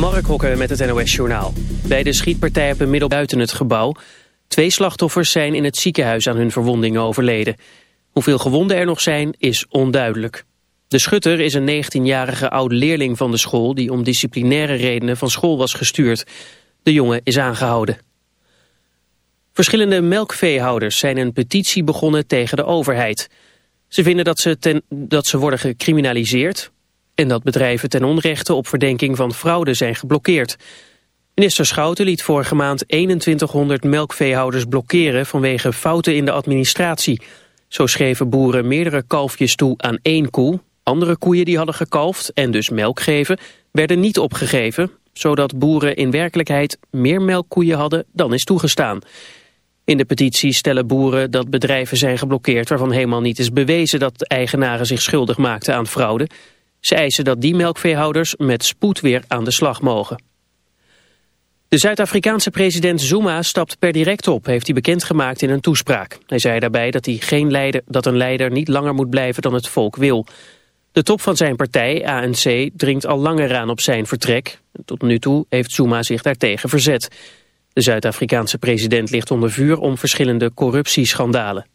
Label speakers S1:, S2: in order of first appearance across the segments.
S1: Mark Hokker met het NOS Journaal. Bij de schietpartij op middel buiten het gebouw. Twee slachtoffers zijn in het ziekenhuis aan hun verwondingen overleden. Hoeveel gewonden er nog zijn, is onduidelijk. De schutter is een 19-jarige oud-leerling van de school... die om disciplinaire redenen van school was gestuurd. De jongen is aangehouden. Verschillende melkveehouders zijn een petitie begonnen tegen de overheid. Ze vinden dat ze, ten, dat ze worden gecriminaliseerd en dat bedrijven ten onrechte op verdenking van fraude zijn geblokkeerd. Minister Schouten liet vorige maand 2100 melkveehouders blokkeren vanwege fouten in de administratie. Zo schreven boeren meerdere kalfjes toe aan één koe. Andere koeien die hadden gekalfd en dus melk geven, werden niet opgegeven, zodat boeren in werkelijkheid meer melkkoeien hadden dan is toegestaan. In de petitie stellen boeren dat bedrijven zijn geblokkeerd waarvan helemaal niet is bewezen dat de eigenaren zich schuldig maakten aan fraude. Ze eisen dat die melkveehouders met spoed weer aan de slag mogen. De Zuid-Afrikaanse president Zuma stapt per direct op, heeft hij bekendgemaakt in een toespraak. Hij zei daarbij dat, hij geen leider, dat een leider niet langer moet blijven dan het volk wil. De top van zijn partij, ANC, dringt al langer aan op zijn vertrek. Tot nu toe heeft Zuma zich daartegen verzet. De Zuid-Afrikaanse president ligt onder vuur om verschillende corruptieschandalen.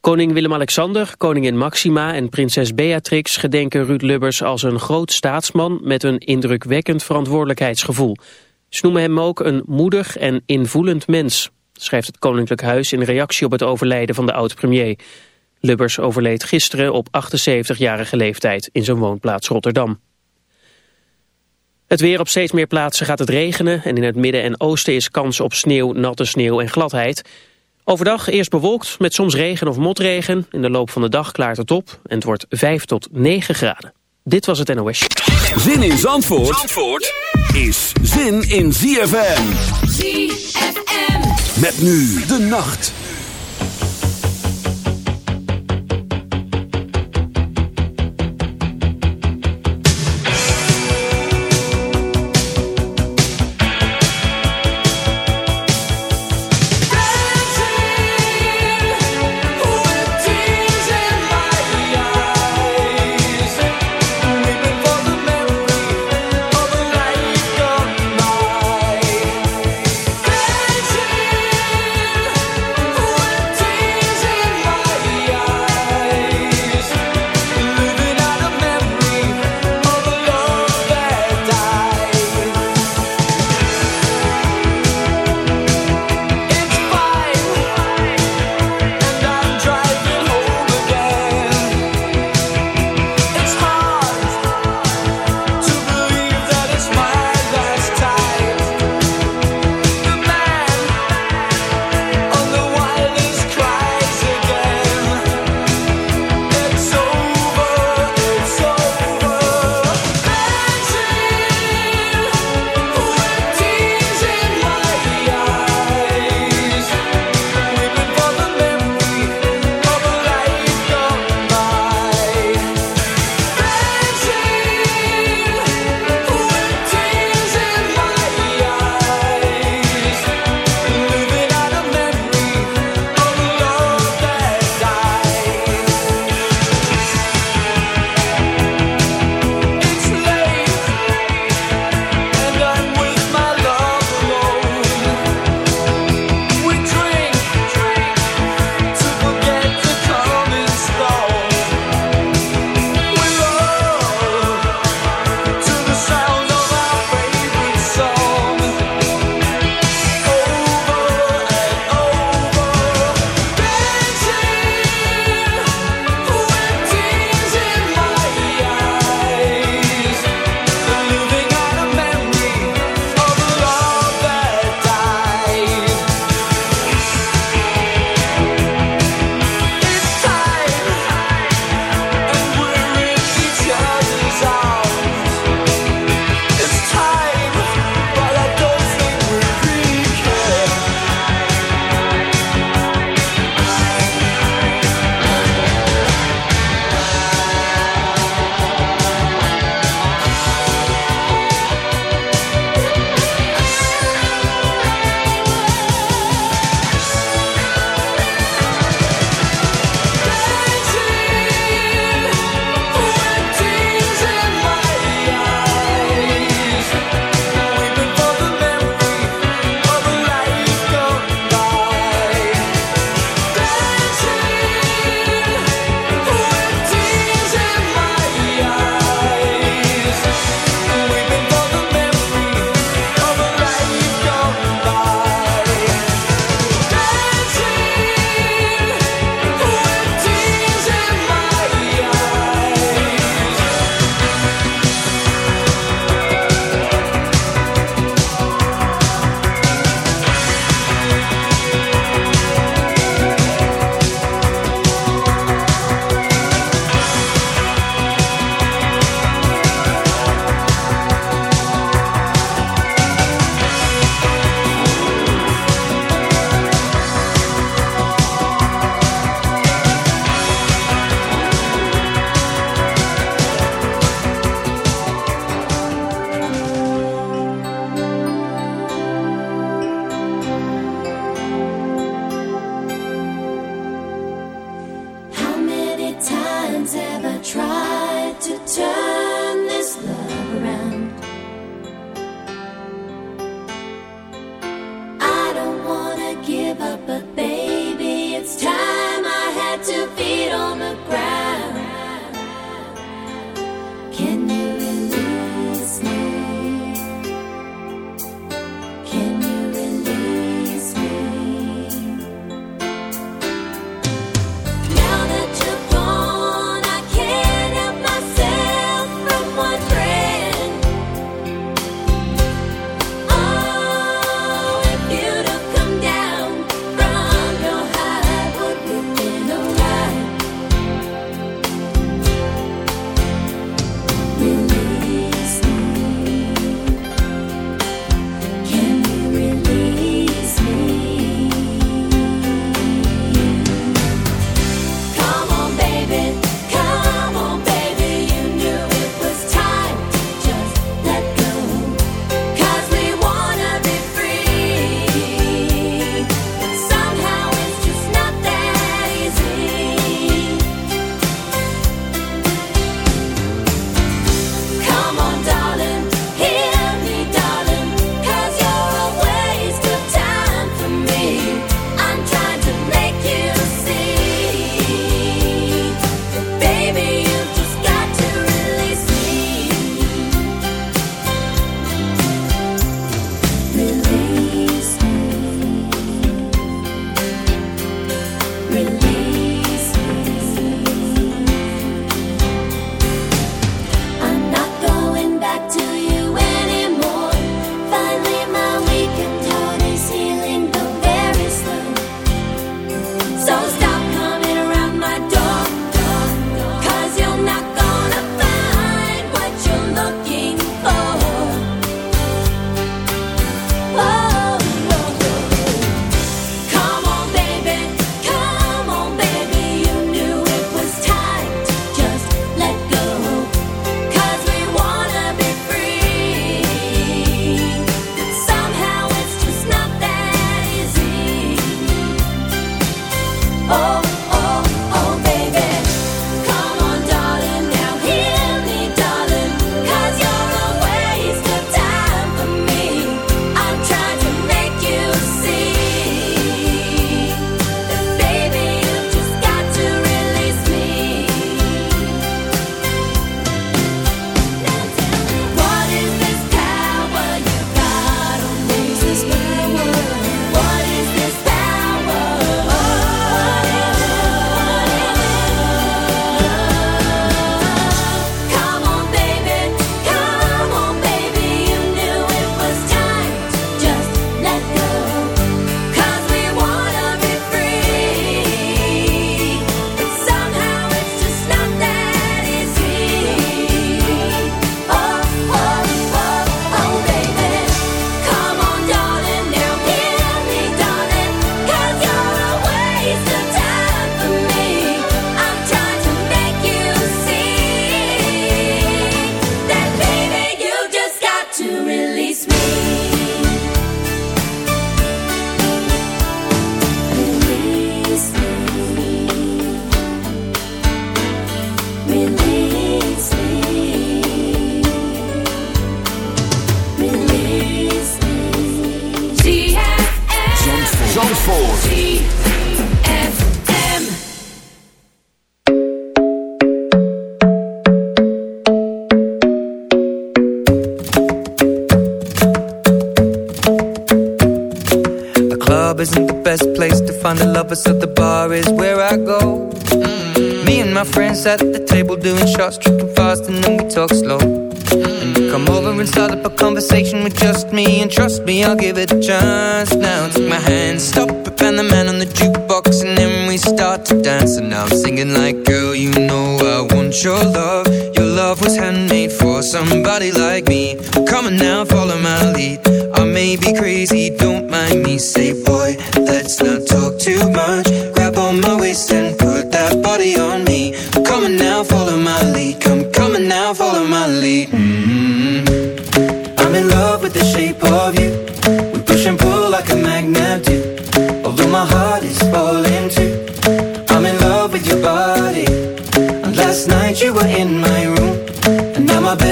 S1: Koning Willem-Alexander, koningin Maxima en prinses Beatrix gedenken Ruud Lubbers als een groot staatsman met een indrukwekkend verantwoordelijkheidsgevoel. Ze noemen hem ook een moedig en invoelend mens, schrijft het Koninklijk Huis in reactie op het overlijden van de oud-premier. Lubbers overleed gisteren op 78-jarige leeftijd in zijn woonplaats Rotterdam. Het weer op steeds meer plaatsen gaat het regenen en in het midden en oosten is kans op sneeuw, natte sneeuw en gladheid. Overdag eerst bewolkt met soms regen of motregen. In de loop van de dag klaart het op en het wordt 5 tot 9 graden. Dit was het NOS.
S2: Zin in Zandvoort, Zandvoort is zin in ZFM. ZFM. Met nu de nacht.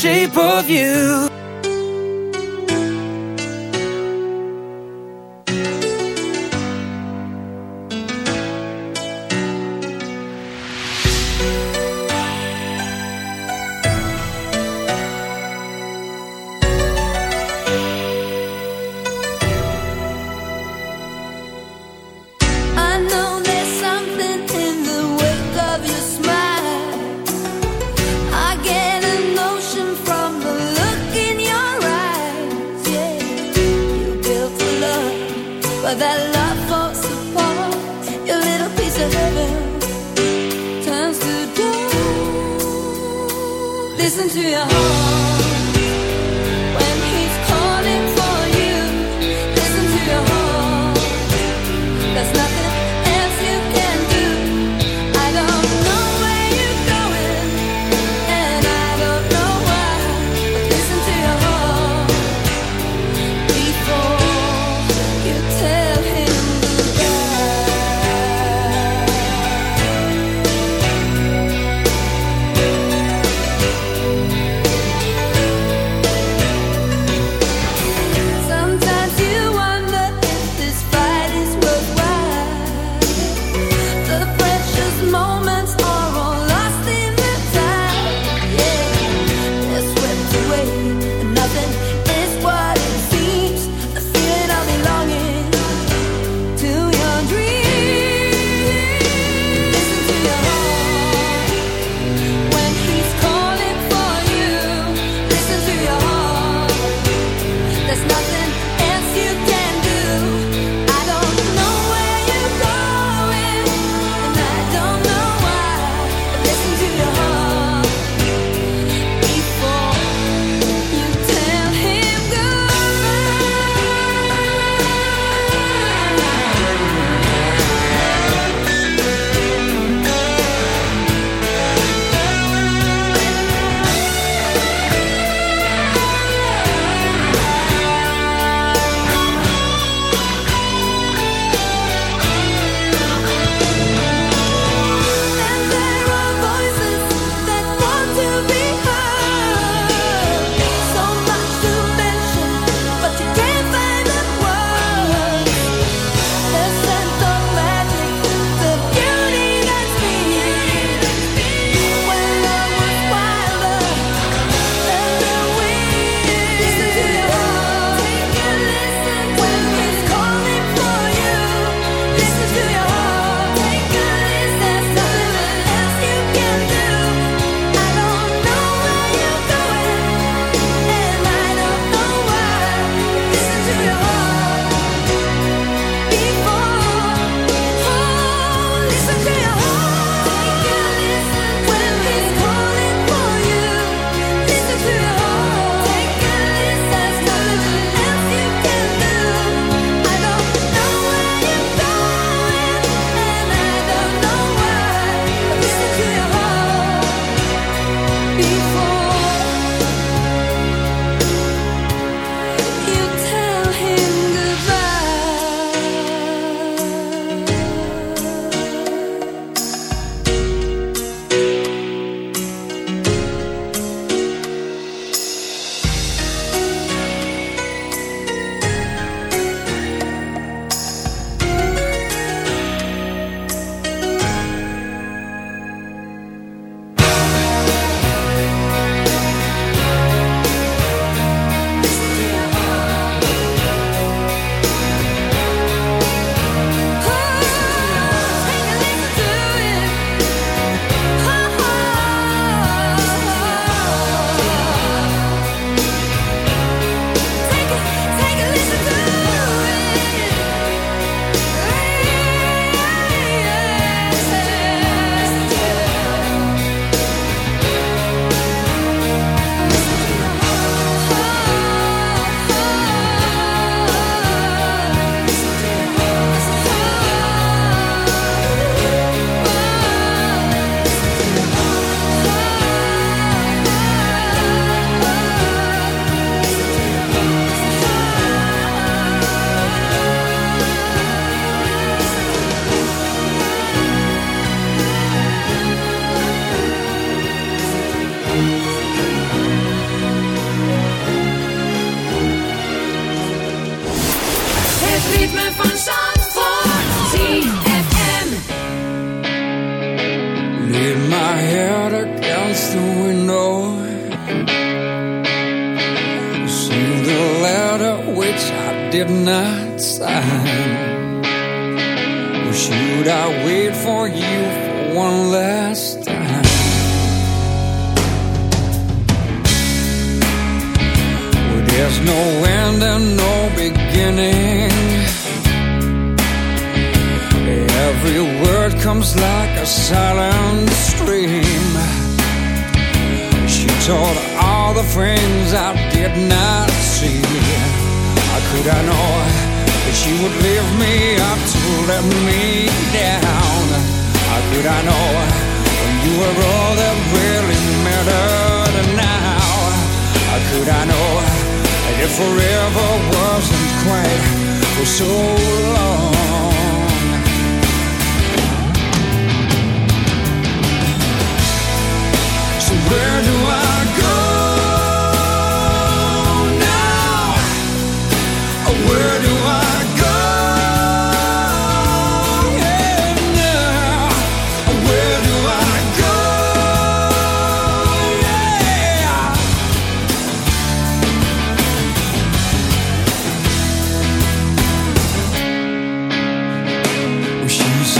S3: shape of you.
S4: into your heart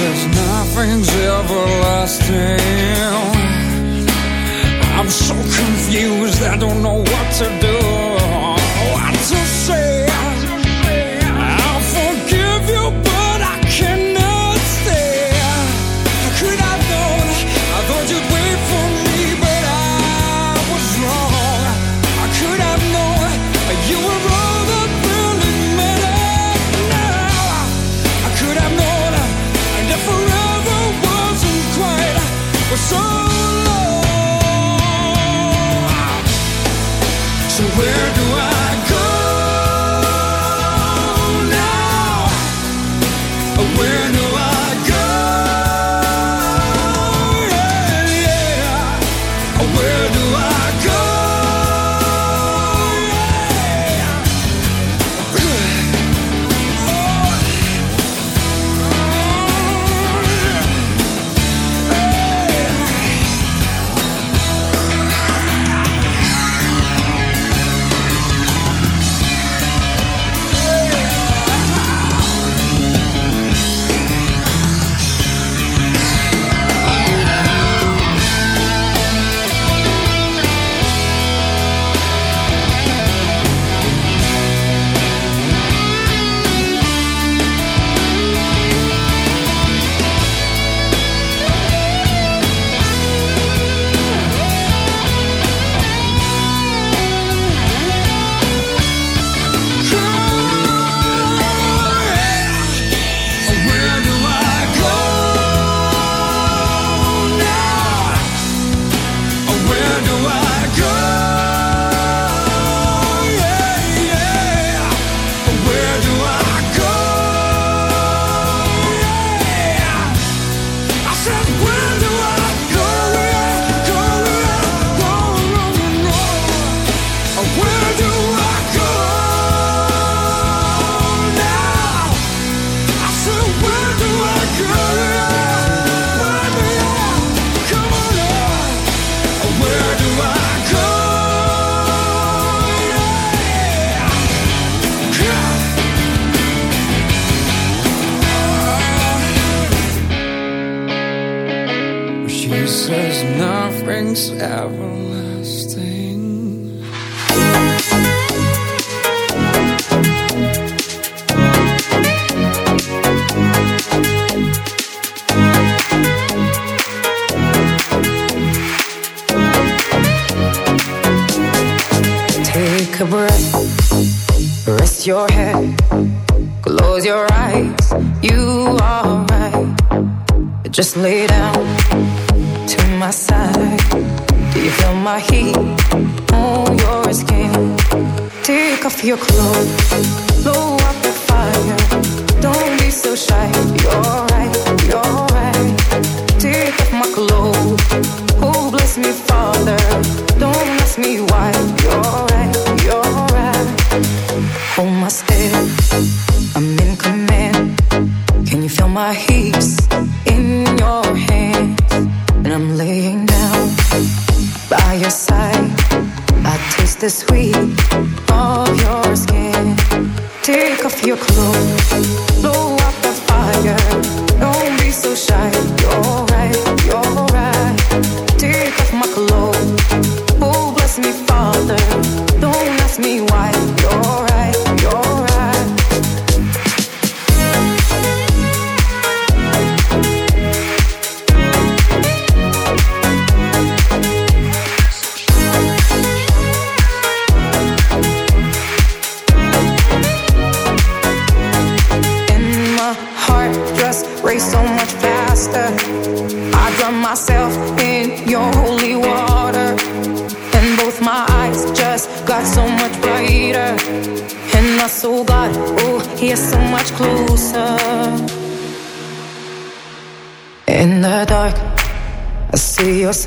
S5: says nothing's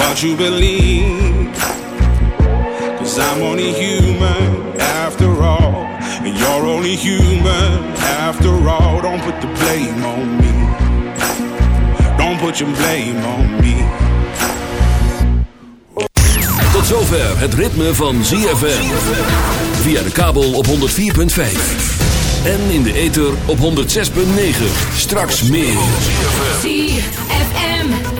S6: what you believe. Cause I'm only human after all, and you're only human after all. Don't put the blame on me, don't put your blame on me.
S2: Tot
S7: zover het ritme van ZFM. Via de kabel op 104.5. En in de ether op 106.9. Straks meer.
S2: ZFM.